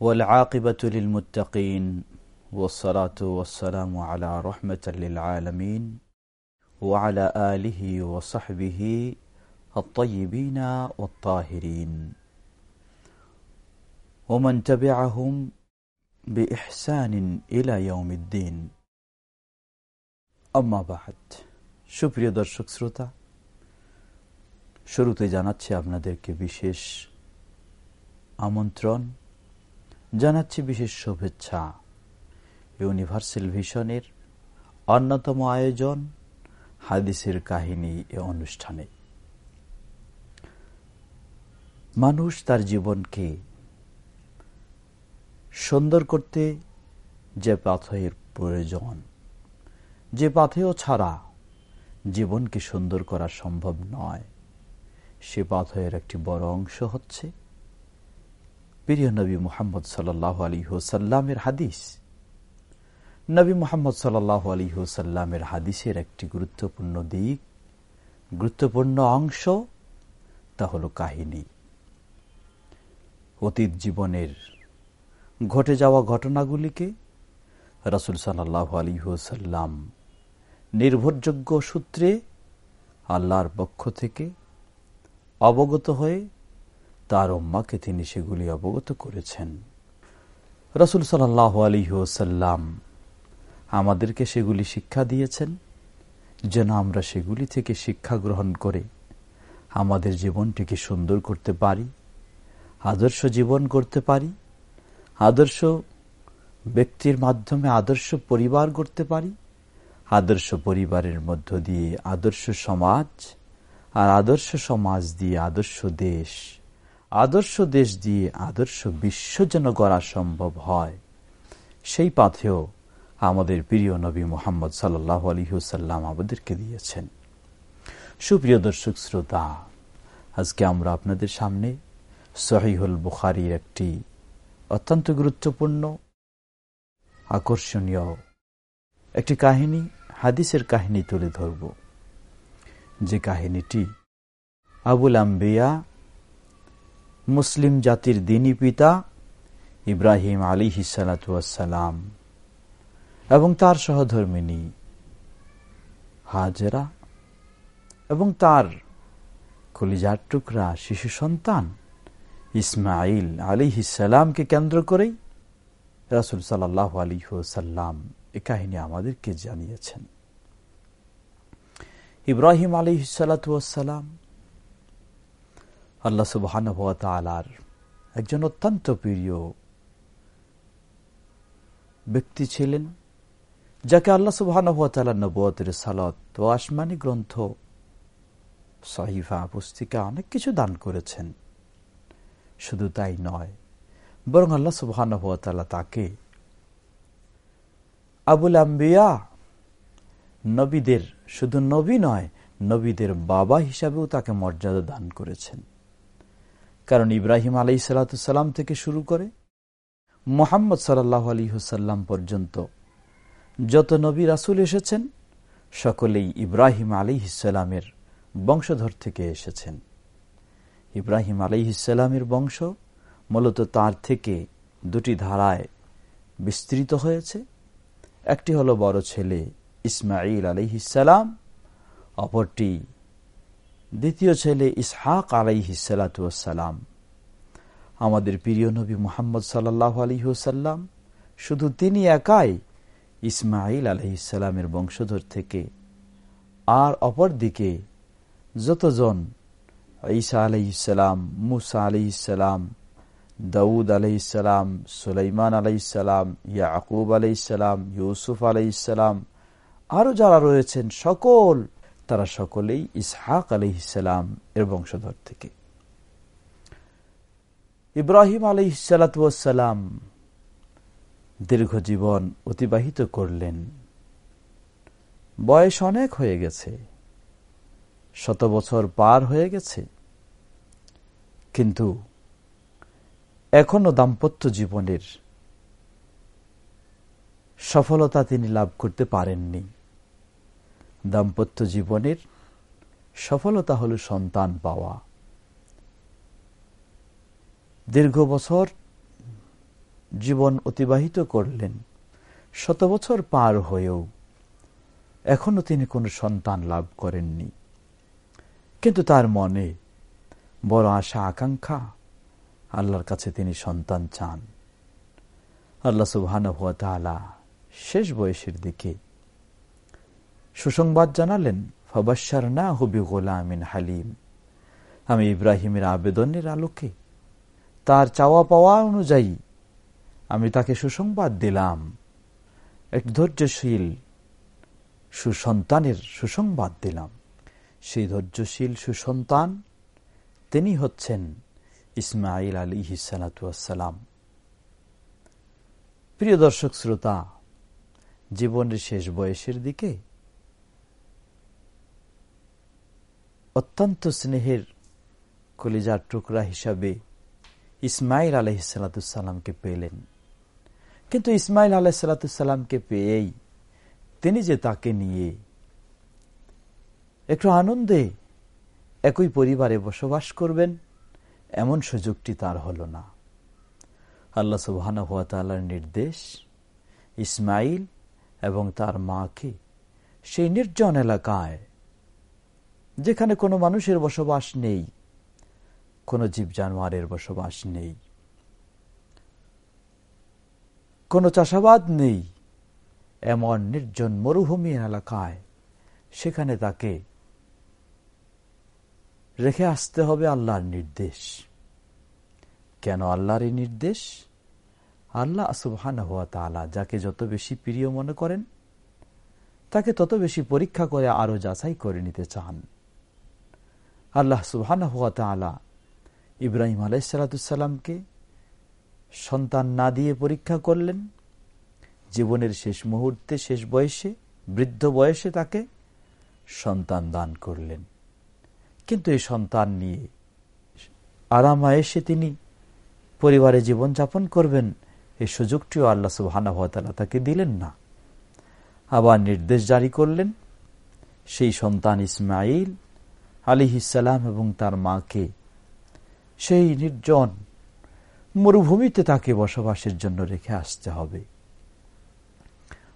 والعاقبة للمتقين والصلاة والسلام على رحمة للعالمين وعلى آله وصحبه الطيبين والطاهرين ومن تبعهم بإحسان إلى يوم الدين أما بعد সুপ্রিয় দর্শক শ্রোতা শুরুতে জানাচ্ছি আপনাদেরকে বিশেষ আমন্ত্রণ জানাচ্ছি বিশেষ শুভেচ্ছা। ইউনিভার্সাল ভিশনের অন্যতম আয়োজন হাদিসের কাহিনী এ অনুষ্ঠানে। মানুষ তার জীবনকে সুন্দর করতে যে পাথের প্রয়োজন, যে পাথেও ছাড়া জীবনকে সুন্দর করা সম্ভব নয়, সে পাথরের একটি বড় অংশ হচ্ছে প্রিয় নবী মোহাম্মদ সাল্লাহ আলী হোসাল্লামের হাদিস। নবী মোহাম্মদ সাল্লাহ আলী হোসাল্লামের হাদিসের একটি গুরুত্বপূর্ণ দিক, গুরুত্বপূর্ণ অংশ তা হল কাহিনী। অতীত জীবনের ঘটে যাওয়া ঘটনাগুলিকে রসুল সাল্লাহ আলী হোসাল্লাম নির্ভরযোগ্য সূত্রে আল্লাহর পক্ষ থেকে অবগত হয়ে তার উম্মাকে তিনি সেগুলি অবগত করেছেন। রসুল সাল্লাহ আলিহাসাল্লাম আমাদেরকে সেগুলি শিক্ষা দিয়েছেন, যেন আমরা সেগুলি থেকে শিক্ষা গ্রহণ করে আমাদের জীবনটিকে সুন্দর করতে পারি, আদর্শ জীবন করতে পারি, আদর্শ ব্যক্তির মাধ্যমে আদর্শ পরিবার করতে পারি, আদর্শ পরিবারের মধ্য দিয়ে আদর্শ সমাজ আর আদর্শ সমাজ দিয়ে আদর্শ দেশ আদর্শ দেশ দিয়ে আদর্শ বিশ্ব যেন গড়া সম্ভব হয়। সেই পাথেও আমাদের প্রিয় নবী মোহাম্মদ সাল্লাহ আলহিহসাল্লাম আমাদেরকে দিয়েছেন। সুপ্রিয় দর্শক শ্রোতা, আজকে আমরা আপনাদের সামনে সহিহুল বুখারির একটি অত্যন্ত গুরুত্বপূর্ণ, আকর্ষণীয় একটি কাহিনী, হাদিসের কাহিনী তুলে ধরব। যে কাহিনীটি আবুল আম্বিয়া মুসলিম জাতির দিনী পিতা ইব্রাহিম আলী হিসালাতাম এবং তার সহধর্মিনী হাজরা এবং তার কলিজার টুকরা শিশু সন্তান ইসমাইল আলী হিসালামকে কেন্দ্র করেই রাসুল সাল্লাহ আলী সাল্লাম এ কাহিনী আমাদেরকে জানিয়েছেন। ইব্রাহিম আলী সালাতাম আল্লাহ সুবাহান একজন অত্যন্ত প্রিয় ব্যক্তি ছিলেন, যাকে আল্লাহ সুবাহান নবতের সালত ও আসমানি গ্রন্থ, সহিফা, পুস্তিকা অনেক কিছু দান করেছেন। শুধু তাই নয়, বরং আল্লাহ সুবাহান তাকে আবুল আম্বিয়া নবীদের, শুধু নবী নয়, নবীদের বাবা হিসাবেও তাকে মর্যাদা দান করেছেন। কারণ ইব্রাহিম আলাই সালাতাম থেকে শুরু করে মোহাম্মদ সাল্লাহ আলী হুসাল্লাম পর্যন্ত যত নবী রাসুল এসেছেন, সকলেই ইব্রাহিম আলী ইসালামের বংশধর থেকে এসেছেন। ইব্রাহিম আলী ইসালামের বংশ মূলত তার থেকে দুটি ধারায় বিস্তৃত হয়েছে। একটি হলো বড় ছেলে ইসমাইল আলহিসাম অপরটি দ্বিতীয় ছেলে ইসহাক আলাইহিসালাম আমাদের প্রিয় নবী মোহাম্মদ সাল্লাহ আলহিহসাল্লাম শুধু তিনি একাই ইসমাইল আলহিসাল্লামের বংশধর থেকে। আর অপর দিকে যতজন ঈসা আলহিসাল্লাম মুসা আলহিসাল্লাম দাউদ আলাইসালাম সুলাইমান আলাইসালাম ইয়াকুব আলাইসালাম ইউসুফ আলাইসালাম আরও যারা রয়েছেন, সকল তারা সকলেই ইসহাক আলহিসাম এর বংশধর থেকে। ইব্রাহিম আলী সালাতাম দীর্ঘ জীবন অতিবাহিত করলেন। বয়স অনেক হয়ে গেছে। শত বছর পার হয়ে গেছে। কিন্তু এখনও দাম্পত্য জীবনের সফলতা তিনি লাভ করতে পারেননি। দাম্পত্য জীবনের সফলতা হল সন্তান পাওয়া। দীর্ঘ বছর জীবন অতিবাহিত করলেন, শত বছর পার হয়েও এখনও তিনি কোনো সন্তান লাভ করেননি। কিন্তু তার মনে বড় আশা, আকাঙ্ক্ষা, আল্লাহর কাছে তিনি সন্তান চান। আল্লাহ সুবহান শেষ বয়সের দিকে সুসংবাদ জানালেন ফবাসার না হবি গোলামিন হালিম। আমি ইব্রাহিমের আবেদনের আলোকে তার চাওয়া পাওয়া অনুযায়ী আমি তাকে সুসংবাদ দিলাম। এক ধৈর্যশীল সুসন্তানের সুসংবাদ দিলাম। সেই ধৈর্যশীল সুসন্তান তিনি হচ্ছেন ইসমাইল আলী হিসালাতাম প্রিয় দর্শক, শ্রোতা, জীবনের শেষ বয়সের দিকে অত্যন্ত স্নেহের কলিজার টুকরা হিসাবে ইসমাইল আলহিসাল্লাতুসাল্লামকে পেলেন। কিন্তু ইসমাইল আলাহিসাল্লাতুসাল্লামকে পেয়েই তিনি যে তাকে নিয়ে একটু আনন্দে একই পরিবারে বসবাস করবেন, এমন সুযোগটি তার হল না। আল্লাহ সুবাহানা নির্দেশ, ইসমাইল এবং তার মাকে সেই নির্জন এলাকায় যেখানে কোনো মানুষের বসবাস নেই, কোনো জীব জানোয়ারের বসবাস নেই, কোনো চাষাবাদ নেই, এমন নির্জন মরুভূমি এলাকায় সেখানে তাকে রেখে আসতে হবে আল্লাহর নির্দেশ। কেন আল্লাহর এই নির্দেশ? আল্লাহ সুবহান হওয়া তালা যাকে যত বেশি প্রিয় মনে করেন, তাকে তত বেশি পরীক্ষা করে আরও যাচাই করে নিতে চান। আল্লাহ তালা ইব্রাহিম আলাইসালাতুসাল্লামকে সন্তান না দিয়ে পরীক্ষা করলেন। জীবনের শেষ মুহূর্তে, শেষ বয়সে, বৃদ্ধ বয়সে তাকে সন্তান দান করলেন। কিন্তু এই সন্তান নিয়ে আরামায়েসে তিনি পরিবারে জীবনযাপন করবেন এই সুযোগটিও আল্লাহ সুবাহানা তাকে দিলেন না। আবার নির্দেশ জারি করলেন, সেই সন্তান ইসমাইল আলিহিসাল্লাম এবং তার মাকে। সেই নির্জন মরুভূমিতে তাকে বসবাসের জন্য রেখে আসতে হবে।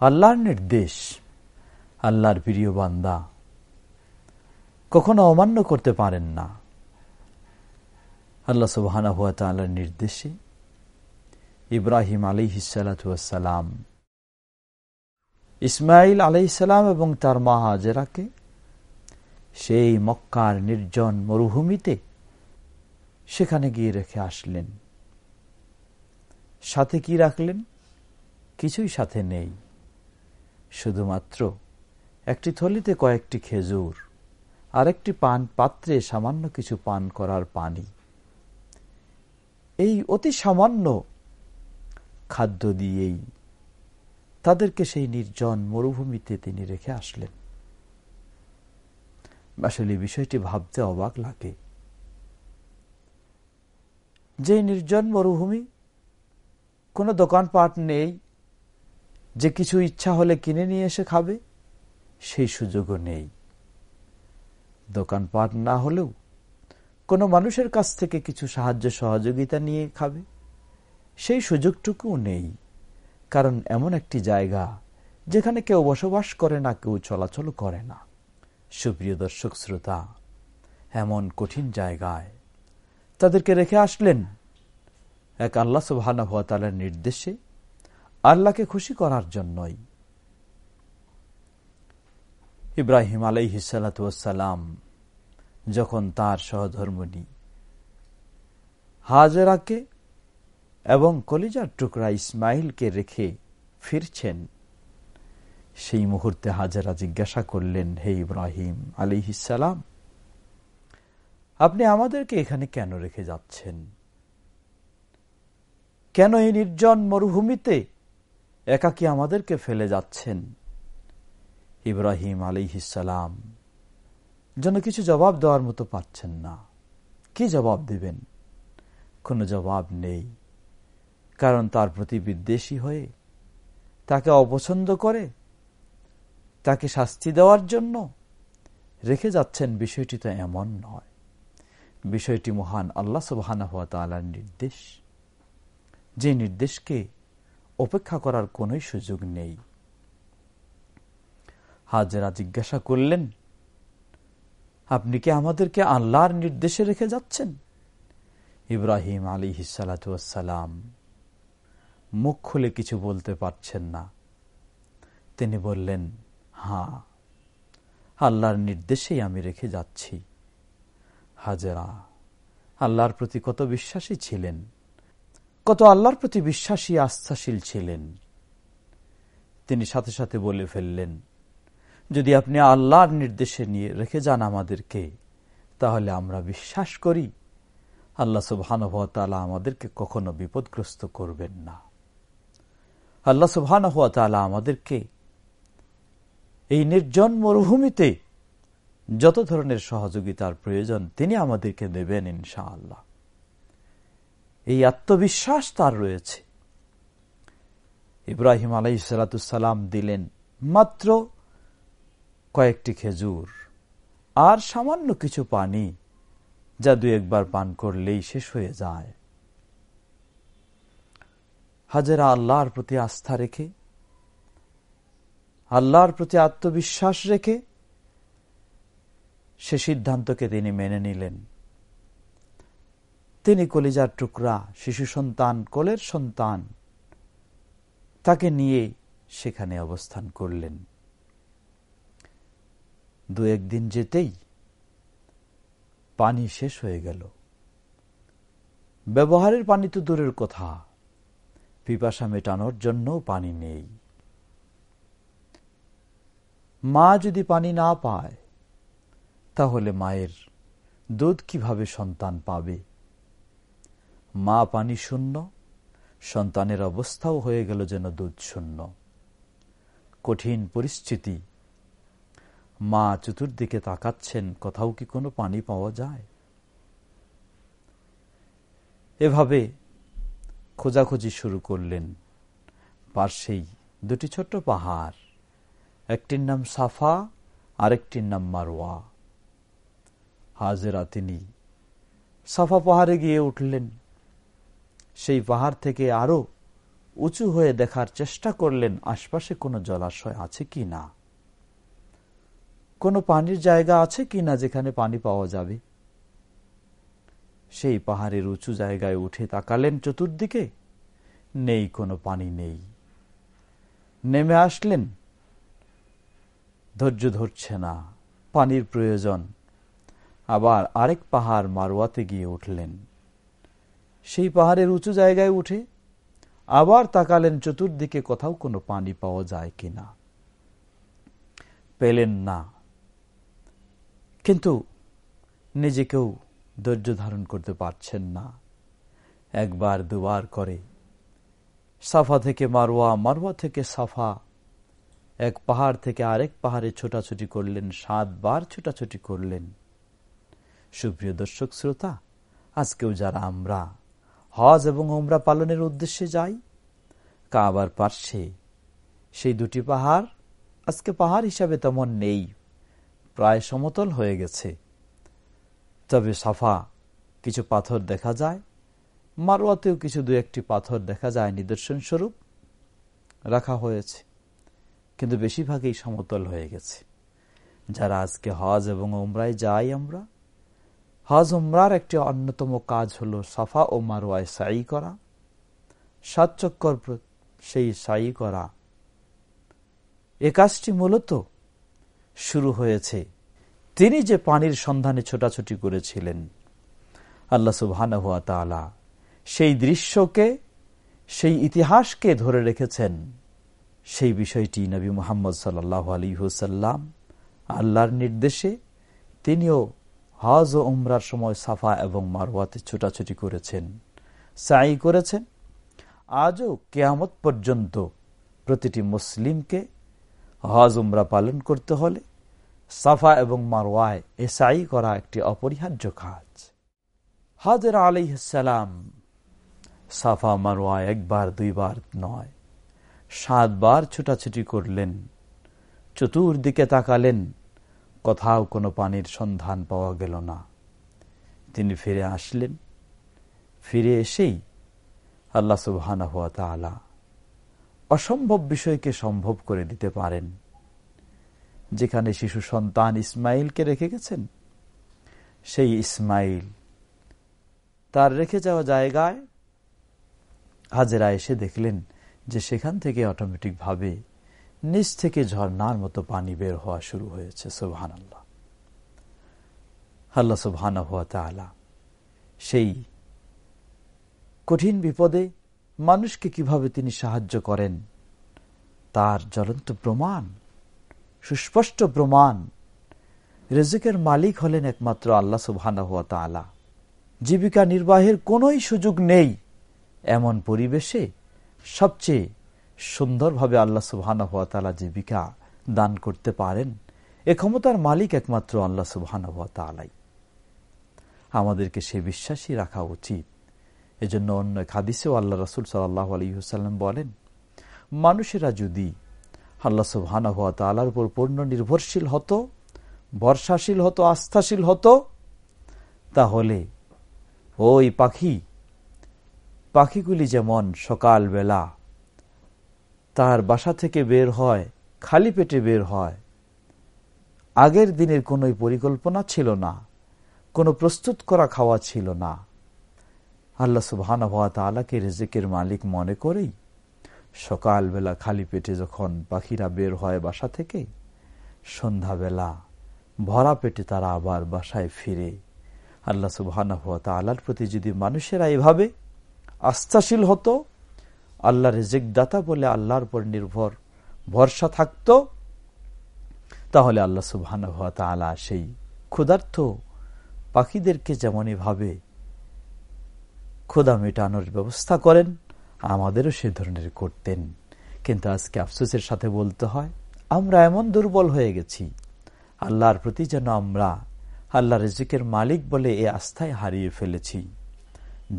আল্লাহর নির্দেশ, আল্লাহর প্রিয় বান্দা, কখনো অমান্য করতে পারেন না। আল্লাহ সুবাহানা হুয়া তাল্লার নির্দেশে ইব্রাহিম আলী হিসালাম ইসমাইল আলাইসালাম এবং তার মা হাজেরাকে সেই মক্কার নির্জন মরুভূমিতে সেখানে গিয়ে রেখে আসলেন। সাথে কি রাখলেন? কিছুই সাথে নেই। শুধুমাত্র একটি থলিতে কয়েকটি খেজুর, আরেকটি পান পাত্রে সামান্য কিছু পান করার পানি। এই অতি সামান্য খাদ্য দিয়েই তাদেরকে সেই নির্জন মরুভূমিতে তিনি রেখে আসলেন। আসলে বিষয়টি ভাবতে অবাক লাগে। যে নির্জন মরুভূমি কোনো দোকানপাট নেই, যে কিছু ইচ্ছা হলে কিনে নিয়ে এসে খাবে, সেই সুযোগও নেই। দোকানপাট না হলেও কোনো মানুষের কাছ থেকে কিছু সাহায্য সহযোগিতা নিয়ে খাবে, সেই সুযোগটুকুও নেই। কারণ এমন একটি জায়গা যেখানে কেউ বসবাস করে না, কেউ চলাচল করে না। সুপ্রিয় দর্শক শ্রোতা, এমন কঠিন জায়গায় তাদেরকে রেখে আসলেন এক আল্লাহ সুবাহানা নির্দেশে আল্লাহকে খুশি করার জন্যই। ইব্রাহিম আলাইহিসালাম যখন তার সহধর্মণী হাজরাকে এবং কলিজার টুকরা ইসমাইলকে রেখে ফিরছেন সেই মুহূর্তে হাজারা জিজ্ঞাসা করলেন, হে ইব্রাহিম আলিহিসাল্লাম আপনি আমাদেরকে এখানে কেন রেখে যাচ্ছেন? কেন এই নির্জন মরুভূমিতে একাকি আমাদেরকে ফেলে যাচ্ছেন? ইব্রাহিম আলিহিসালাম যেন কিছু জবাব দেওয়ার মতো পাচ্ছেন না। কি জবাব দিবেন? কোনো জবাব নেই, কারণ তার প্রতি বিদ্বেষী হয়ে তাকে অপছন্দ করে তাকে শাস্তি দেওয়ার জন্য রেখে যাচ্ছেন, বিষয়টি তো এমন নয়। বিষয়টি মহান আল্লাহ তালার নির্দেশ। যে নির্দেশকে অপেক্ষা করার কোন সুযোগ নেই। হাজেরা জিজ্ঞাসা করলেন, আপনি কি আমাদেরকে আল্লাহর নির্দেশে রেখে যাচ্ছেন? ইব্রাহিম আলী হিসালাতাম মুখ খুলে কিছু বলতে পারছেন না। তিনি বললেন হ্যাঁ আল্লাহর নির্দেশেই আমি রেখে যাচ্ছি। হাজেরা, আল্লাহর প্রতি কত বিশ্বাসী ছিলেন, কত আল্লাহর প্রতি বিশ্বাসী আস্থাশীল ছিলেন। তিনি সাথে সাথে বলে ফেললেন, যদি আপনি আল্লাহর নির্দেশে নিয়ে রেখে যান আমাদেরকে, তাহলে আমরা বিশ্বাস করি, আল্লাহ সুবাহানুভতালা আমাদেরকে কখনো বিপদগ্রস্ত করবেন না। আল্লাহ সুবাহানুভতালা আমাদেরকে এই নির্জন মরুভূমিতে যত ধরনের সহযোগিতার প্রয়োজন, তিনি আমাদেরকে দেবেন ইনশাআল্লাহ। এই আত্মবিশ্বাস তার রয়েছে। ইব্রাহিম আলাই সালাতাম দিলেন মাত্র কয়েকটি খেজুর আর সামান্য কিছু পানি, যা দু একবার পান করলেই শেষ হয়ে যায়। হাজেরা আল্লাহর প্রতি আস্থা রেখে আল্লাহর প্রতি আত্মবিশ্বাস রেখে সে সিদ্ধান্তকে তিনি মেনে নিলেন। তিনি কলিজার টুকরা, শিশু সন্তান, কোলের সন্তান, তাকে নিয়ে সেখানে অবস্থান করলেন। দু একদিন যেতেই পানি শেষ হয়ে গেল। ব্যবহারের পানি তো দূরের কথা। পিপাসা মেটানোর জন্য পানি নেই। মা যদি পানি না পায়, তাহলে মায়ের দুধ কীভাবে সন্তান পাবে? মা পানি শূন্য, সন্তানের অবস্থাও হয়ে গেল যেন দুধ শূন্য। কঠিন পরিস্থিতি। মা চতুর্দিকে তাকাচ্ছেন, কোথাও কি কোনো পানি পাওয়া যায়? এভাবে খোঁজাখুঁজি শুরু করলেন পার্শ্বেই দুটি ছোট্ট পাহাড়। একটির নাম সাফা, আরেকটির নাম মারোয়া হাজেরা তিনি। সাফা পাহাড়ে গিয়ে উঠলেন। সেই পাহাড় থেকে আরও উঁচু হয়ে দেখার চেষ্টা করলেন, আশপাশে কোনো জলাশয় আছে কি না? কোনো পানির জায়গা আছে কি না যেখানে পানি পাওয়া যাবে? সেই পাহাড়ের উঁচু জায়গায় উঠে তাকালেন, চতুর্দিকে নেই, কোনো পানি নেই। নেমে আসলেন। ধৈর্য ধরছে না, পানির প্রয়োজন। আবার আরেক পাহাড় মারোয়াতে গিয়ে উঠলেন। সেই পাহাড়ের উঁচু জায়গায় উঠে আবার তাকালেন, চতুর্দিকে কোথাও কোনো পানি পাওয়া যায় কিনা। পেলেন না। কিন্তু নিজেকেও ধৈর্য ধারণ করতে পারছেন না। একবার দুবার করে সাফা থেকে মারোয়া মারোয়া থেকে সাফা এক পাহাড় থেকে আরেক পাহাড়ে ছোটাছুটি করলেন, সাতবার ছোটাছুটি করলেন। সুপ্রিয় দর্শক, শ্রোতা, আজকেও যারা আমরা হজ এবং ওমরা পালনের উদ্দেশ্যে যাই, কাবার পার্শ্বে সেই দুটি পাহাড় আজকে পাহাড় হিসাবে তেমন নেই, প্রায় সমতল হয়ে গেছে। তবে সাফা কিছু পাথর দেখা যায়, মারোয়াতেও কিছু দু একটি পাথর দেখা যায় নিদর্শন স্বরূপ রাখা হয়েছে। কিন্তু বেশিরভাগই সমতল হয়ে গেছে। যারা আজকে হজ এবং ওমরায় যাই আমরা, হজ উমরার একটি অন্যতম কাজ হলো সাফা ও মারোয়ায় সাই করা, সাত চক্কর সেই সাই করা। এ কাজটি মূলত শুরু হয়েছে। তিনি যে পানির সন্ধানে ছোটাছুটি করেছিলেন, আল্লাহ সুবহান সেই দৃশ্যকে, সেই ইতিহাসকে ধরে রেখেছেন। সেই বিষয়টি নবী মোহাম্মদ সাল্লাহ আলী হুসাল্লাম আল্লাহর নির্দেশে তিনিও হজ ও উমরার সময় সাফা এবং মারওয়াতে ছুটাছুটি করেছেন সাই করেছেন। আজও কেয়ামত পর্যন্ত প্রতিটি মুসলিমকে হজ উমরা পালন করতে হলে সাফা এবং মারওয়ায় এসাই করা একটি অপরিহার্য কাজ। হাজের আলাইসালাম সাফা মারোয়া একবার, দুইবার নয় সাতবার ছুটাছুটি করলেন, চতুর্দিকে তাকালেন, কোথাও কোনো পানির সন্ধান পাওয়া গেল না। তিনি ফিরে আসলেন। ফিরে এসেই আল্লাহ সুবহানা হুয়া তালা অসম্ভব বিষয়কে সম্ভব করে দিতে পারেন। যেখানে শিশু সন্তান ইসমাইলকে রেখে গেছেন, সেই ইসমাইল তার রেখে যাওয়া জায়গায় হাজেরা এসে দেখলেন যে সেখান থেকে অটোমেটিকভাবে নিচ থেকে ঝর্নার মতো পানি বের হওয়া শুরু হয়েছে সোহান আল্লাহ আল্লাহ তালা সেই কঠিন বিপদে মানুষকে কীভাবে তিনি সাহায্য করেন, তার জ্বলন্ত প্রমাণ, সুস্পষ্ট প্রমাণ, রেজেকের মালিক হলেন একমাত্র আল্লাহ সুবহানা হুয়া তালা জীবিকা নির্বাহের কোনোই সুযোগ নেই এমন পরিবেশে সবচেয়ে সুন্দরভাবে আল্লাহ সুবহানা জীবিকা দান করতে পারেন, এ ক্ষমতার মালিক একমাত্র আল্লাহ সুবহানা তালাই আমাদেরকে সে বিশ্বাসই রাখা উচিত। এজন্য অন্য খাদিসেও আল্লাহ রসুল সাল্লাহ আলহিহসাল্লাম বলেন, মানুষেরা যদি আল্লাহ সুবহানা হুয়া তালার উপর পূর্ণ নির্ভরশীল হতো, বর্ষাশীল হতো, আস্থাশীল হতো, তাহলে ওই পাখি পাখিগুলি যেমন সকালবেলা তার বাসা থেকে বের হয়, খালি পেটে বের হয়। আগের দিনের কোনো পরিকল্পনা ছিল না, কোনো প্রস্তুত করা খাওয়া ছিল না। আল্লাহ সুবহান তালাকে রেজেকের মালিক মনে করেই সকালবেলা খালি পেটে যখন পাখিরা বের হয় বাসা থেকে, সন্ধ্যাবেলা ভরা পেটে তারা আবার বাসায় ফিরে। আল্লাহ সুবাহানা তালার প্রতি যদি মানুষেরা এভাবে আস্থাশীল হতো, আল্লাহ রেজেক দাতা বলে আল্লাহর উপর নির্ভর, ভরসা থাকত, তাহলে আল্লাহ সুবহান তালা সেই ক্ষুধার্থ পাখিদেরকে যেমন এভাবে ক্ষুধা মেটানোর ব্যবস্থা করেন, আমাদেরও সে ধরনের করতেন। কিন্তু আজকে আফসোসের সাথে বলতে হয়, আমরা এমন দুর্বল হয়ে গেছি, আল্লাহর প্রতি যেন আমরা আল্লাহ রেজিকের মালিক বলে এ আস্থায় হারিয়ে ফেলেছি,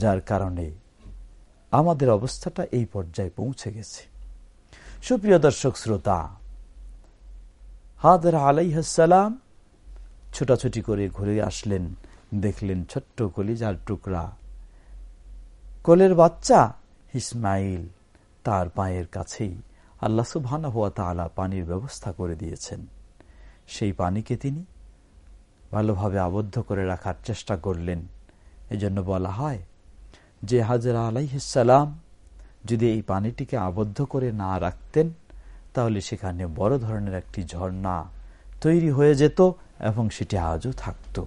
যার কারণে আমাদের অবস্থাটা এই পর্যায়ে পৌঁছে গেছে। সুপ্রিয় দর্শক শ্রোতা, হাদের আলাইহাসালাম ছোটাছুটি করে ঘুরে আসলেন, দেখলেন ছোট্ট কলিজার টুকরা। কোলের বাচ্চা ইসমাইল তার পায়ের কাছেই আল্লাহ সুবহানা হুয়া তালা পানির ব্যবস্থা করে দিয়েছেন। সেই পানিকে তিনি ভালোভাবে আবদ্ধ করে রাখার চেষ্টা করলেন। এজন্য বলা হয় যে হাজরা আলাইসালাম যদি এই পানিটিকে আবদ্ধ করে না রাখতেন, তাহলে সেখানে বড় ধরনের একটি ঝর্ণা তৈরি হয়ে যেত এবং সেটি আজও থাকতো।